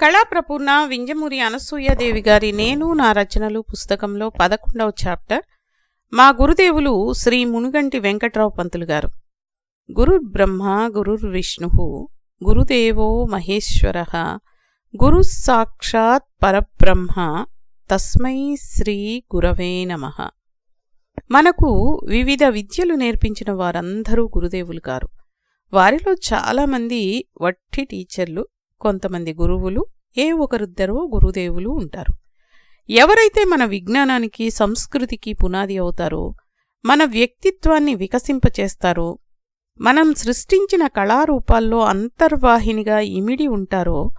కళాప్రపూర్ణ వింజమూరి అనసూయాదేవి గారి నేను నా రచనలు పుస్తకంలో పదకొండవ చాప్టర్. మా గురుదేవులు శ్రీ మునుగంటి వెంకట్రావు పంతులు గారు. గురుర్బ్రహ్మ గురుర్విష్ణు గురుదేవో మహేశ్వర గురు సాక్షాత్ పరబ్రహ్మ తస్మై శ్రీ గురవే నమ. మనకు వివిధ విద్యలు నేర్పించిన వారందరూ గురుదేవులు గారు. వారిలో చాలామంది వట్టి టీచర్లు కొంతమంది గురువులు ఏ ఒకరిద్దరో గురుదేవులు ఉంటారు. ఎవరైతే మన విజ్ఞానానికి సంస్కృతికి పునాది అవుతారో మన వ్యక్తిత్వాన్ని వికసింపచేస్తారో మనం సృష్టించిన కళారూపాల్లో అంతర్వాహినిగా ఇమిడి ఉంటారో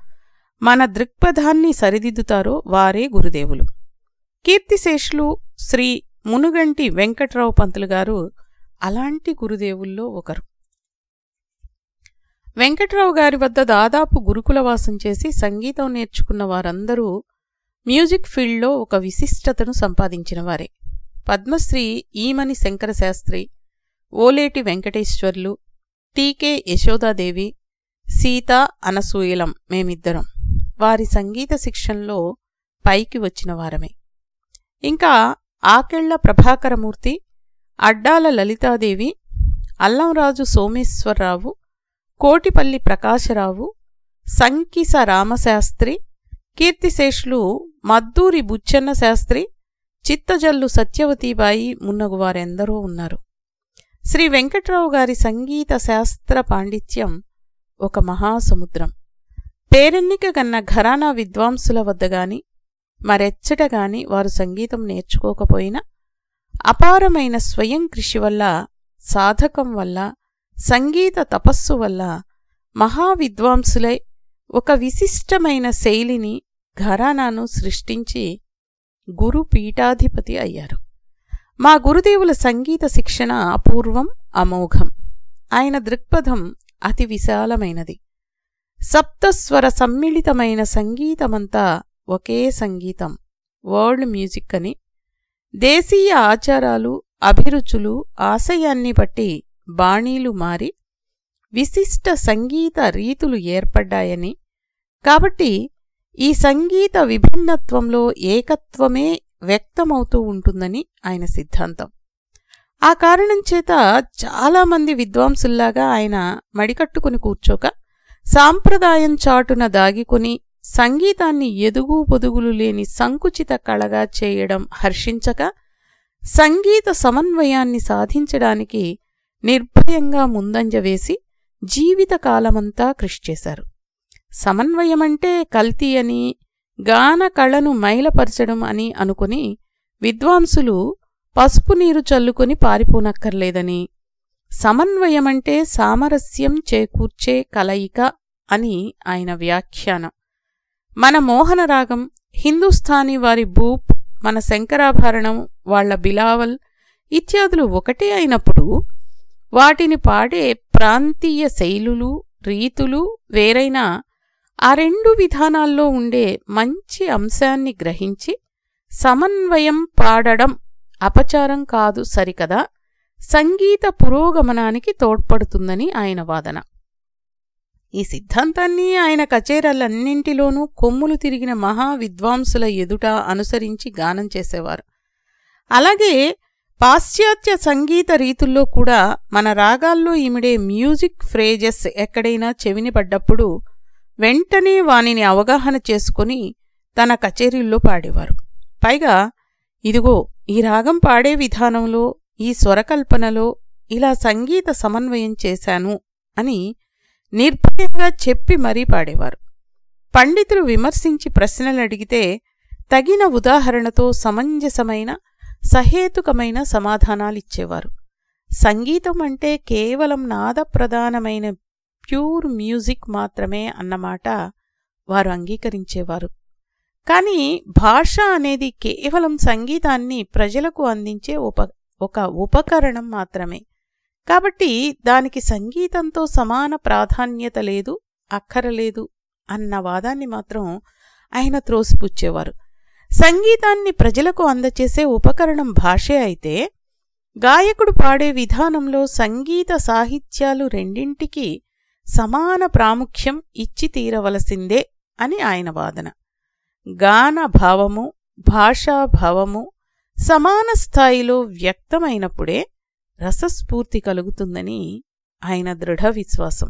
మన దృక్పథాన్ని సరిదిద్దుతారో వారే గురుదేవులు. కీర్తిశేషులు శ్రీ మునుగంటి వెంకట్రావు పంతులు గారు అలాంటి గురుదేవుల్లో ఒకరు. వెంకట్రావు గారి వద్ద దాదాపు గురుకులవాసం చేసి సంగీతం నేర్చుకున్న వారందరూ మ్యూజిక్ ఫీల్డ్లో ఒక విశిష్టతను సంపాదించిన వారే. పద్మశ్రీ ఈమని శంకరశాస్త్రి ఓలేటి వెంకటేశ్వర్లు టీకే యశోదాదేవి సీత అనసూయలం మేమిద్దరం. వారి సంగీత శిక్షణలో పైకి వచ్చిన వారమే. ఇంకా ఆకెళ్ళ ప్రభాకరమూర్తి అడ్డాల లలితాదేవి అల్లంరాజు సోమేశ్వరరావు కోటిపల్లి ప్రకాశరావు సంకిస రామశాస్త్రి కీర్తిశేషులు మద్దూరి బుచ్చన్న శాస్త్రి చిత్తజల్లు సత్యవతీబాయి మున్నగువారెందరో ఉన్నారు. శ్రీ వెంకట్రావు గారి సంగీత శాస్త్ర పాండిత్యం ఒక మహాసముద్రం. పేరెన్నిక గన్న ఘరానా విద్వాంసుల వద్ద గాని మరెచ్చట గాని వారు సంగీతం నేర్చుకోకపోయినా అపారమైన స్వయం కృషి వల్ల సాధకం వల్ల సంగీత తపస్సు వల్ల మహావిద్వాంసులై ఒక విశిష్టమైన శైలిని ఘరానాను సృష్టించి గురు పీఠాధిపతి అయ్యారు. మా గురుదేవుల సంగీత శిక్షణ అపూర్వం అమోఘం. ఆయన దృక్పథం అతి విశాలమైనది. సప్తస్వర సమ్మిళితమైన సంగీతమంతా ఒకే సంగీతం వరల్డ్ మ్యూజిక్ అని. దేశీయ ఆచారాలు అభిరుచులు ఆశయాన్ని బట్టి బాణీలు మారి విశిష్ట సంగీత రీతులు ఏర్పడ్డాయని. కాబట్టి ఈ సంగీత విభిన్నత్వంలో ఏకత్వమే వ్యక్తమవుతూ ఉంటుందని ఆయన సిద్ధాంతం. ఆ కారణం చేత చాలామంది విద్వాంసుల్లాగా ఆయన మడికట్టుకుని కూర్చోక సాంప్రదాయం చాటున దాగికొని సంగీతాన్ని ఎదుగు పొదుగులు లేని సంకుచిత కళగా చేయడం హర్షించక సంగీత సమన్వయాన్ని సాధించడానికి నిర్భయంగా ముందంజ వేసి జీవితకాలమంతా కృషి చేశారు. సమన్వయమంటే కల్తీ అని గాన కళను మైలపరచడం అని అనుకుని విద్వాంసులు పసుపు నీరు చల్లుకొని పారిపోనక్కర్లేదని సమన్వయమంటే సామరస్యం చేకూర్చే కలయిక అని ఆయన వ్యాఖ్యానం. మన మోహనరాగం హిందుస్థానీ వారి బూప్ మన శంకరాభరణం వాళ్ళ బిలావల్ ఇత్యాదులు ఒకటే అయినప్పుడు వాటిని పాడే ప్రాంతీయ శైలులు రీతులు వేరైనా ఆ రెండు విధానాల్లో ఉండే మంచి అంశాన్ని గ్రహించి సమన్వయం పాడడం అపచారం కాదు సరికదా. సంగీత పురోగమనానికి తోడ్పడుతుందని ఆయన వాదన. ఈ సిద్ధాంతాన్ని ఆయన కచేరలన్నింటిలోనూ కొమ్ములు తిరిగిన మహా విద్వాంసుల ఎదుట అనుసరించి గానం చేసేవారు. అలాగే పాశ్చాత్య సంగీత రీతుల్లో కూడా మన రాగాల్లో ఇమిడే మ్యూజిక్ ఫ్రేజెస్ ఎక్కడైనా చెవిని పడ్డప్పుడు వెంటనే వానిని అవగాహన చేసుకుని తన కచేరీల్లో పాడేవారు. పైగా ఇదిగో ఈ రాగం పాడే విధానంలో ఈ స్వరకల్పనలో ఇలా సంగీత సమన్వయం చేశాను అని నిర్భయంగా చెప్పి మరీ పాడేవారు. పండితులు విమర్శించి ప్రశ్నలు అడిగితే తగిన ఉదాహరణతో సమంజసమైన సహేతుకమైన సమాధానాలిచ్చేవారు. సంగీతం అంటే కేవలం నాదప్రధానమైన ప్యూర్ మ్యూజిక్ మాత్రమే అన్నమాట వారు అంగీకరించేవారు. కానీ భాష అనేది కేవలం సంగీతాన్ని ప్రజలకు అందించే ఉప ఒక ఉపకరణం మాత్రమే. కాబట్టి దానికి సంగీతంతో సమాన ప్రాధాన్యత లేదు అక్కరలేదు అన్న వాదాన్ని మాత్రం ఆయన త్రోసిపుచ్చేవారు. సంగీతాన్ని ప్రజలకు అందచేసే ఉపకరణం భాషే అయితే గాయకుడు పాడే విధానంలో సంగీత సాహిత్యాలు రెండింటికి సమాన ప్రాముఖ్యం ఇచ్చి తీరవలసిందే అని ఆయన వాదన. గాన భావము భాషాభావము సమాన స్థాయిలో వ్యక్తమైనప్పుడే రసస్ఫూర్తి కలుగుతుందని ఆయన దృఢ విశ్వాసం.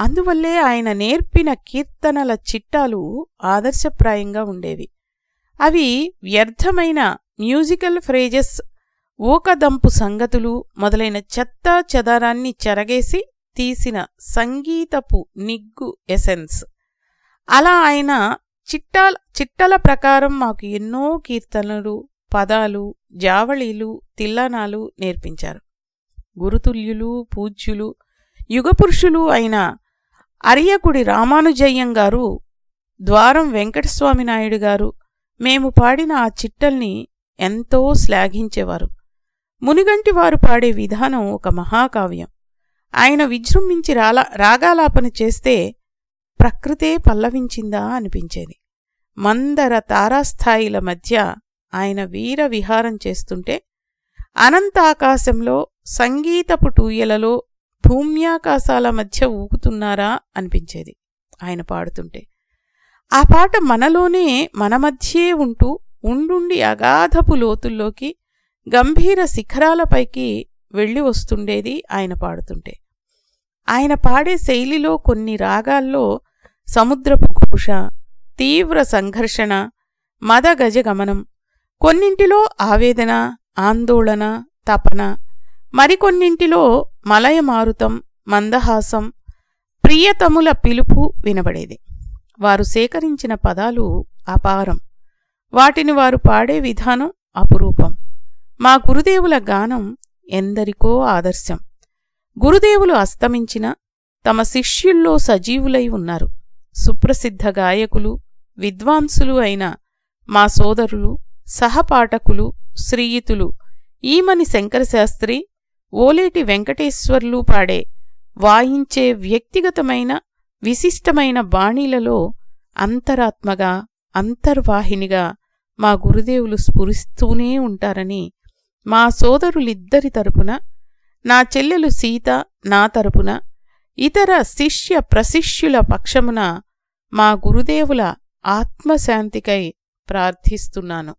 అందువల్లే ఆయన నేర్పిన కీర్తనల చిట్టాలు ఆదర్శప్రాయంగా ఉండేవి. అవి వ్యర్థమైన మ్యూజికల్ ఫ్రేజెస్ ఊకదంపు సంగతులు మొదలైన చెత్త చెదారాన్ని చెరగేసి తీసిన సంగీతపు నిగ్గు ఎసెన్స్ అలా ఆయన చిట్టాల చిట్టల ప్రకారం మాకు ఎన్నో కీర్తనలు పదాలు జావళీలు తిల్లనాలు నేర్పించారు. గురుతుల్యులు పూజ్యులు యుగపురుషులు అయిన అరియకుడి రామానుజయ్యం గారు ద్వారం వెంకటస్వామి నాయుడు గారు మేము పాడిన ఆ చిట్టల్ని ఎంతో శ్లాఘించేవారు. మునిగంటి వారు పాడే విధానం ఒక మహాకావ్యం. ఆయన విజృంభించి రాలా రాగాలాపన చేస్తే ప్రకృతే పల్లవించిందా అనిపించేది. మందర తారాస్థాయిల మధ్య ఆయన వీర విహారం చేస్తుంటే అనంతాకాశంలో సంగీతపు టూయలలో భూమ్యాకాశాల మధ్య ఊగుతున్నారా అనిపించేది ఆయన పాడుతుంటే. ఆ పాట మనలోనే మన మధ్యే ఉంటూ ఉండుండి అగాధపు లోతుల్లోకి గంభీర శిఖరాలపైకి వెళ్ళి వస్తుండేది ఆయన పాడుతుంటే. ఆయన పాడే శైలిలో కొన్ని రాగాల్లో సముద్రపు ఘోష తీవ్ర సంఘర్షణ మదగజగమనం కొన్నింటిలో ఆవేదన ఆందోళన తపన మరికొన్నింటిలో మలయమారుతం మందహాసం ప్రియతముల పిలుపు వినబడేది. వారు సేకరించిన పదాలు అపారం. వాటిని వారు పాడే విధానం అపురూపం. మా గురుదేవుల గానం ఎందరికో ఆదర్శం. గురుదేవులు అస్తమించిన తమ శిష్యుల్లో సజీవులై ఉన్నారు. సుప్రసిద్ధ గాయకులు విద్వాంసులు అయిన మా సోదరులు సహపాఠకులు శ్రీయుతులు ఈమని శంకరశాస్త్రి ఓలేటి వెంకటేశ్వర్లు పాడే వాయించే వ్యక్తిగతమైన విశిష్టమైన బాణీలలో అంతరాత్మగా అంతర్వాహినిగా మా గురుదేవులు స్ఫురిస్తూనే ఉంటారని మా సోదరులిద్దరి తరపున నా చెల్లెలు సీత నా తరపున ఇతర శిష్య ప్రశిష్యుల పక్షమున మా గురుదేవుల ఆత్మశాంతికై ప్రార్థిస్తున్నాను.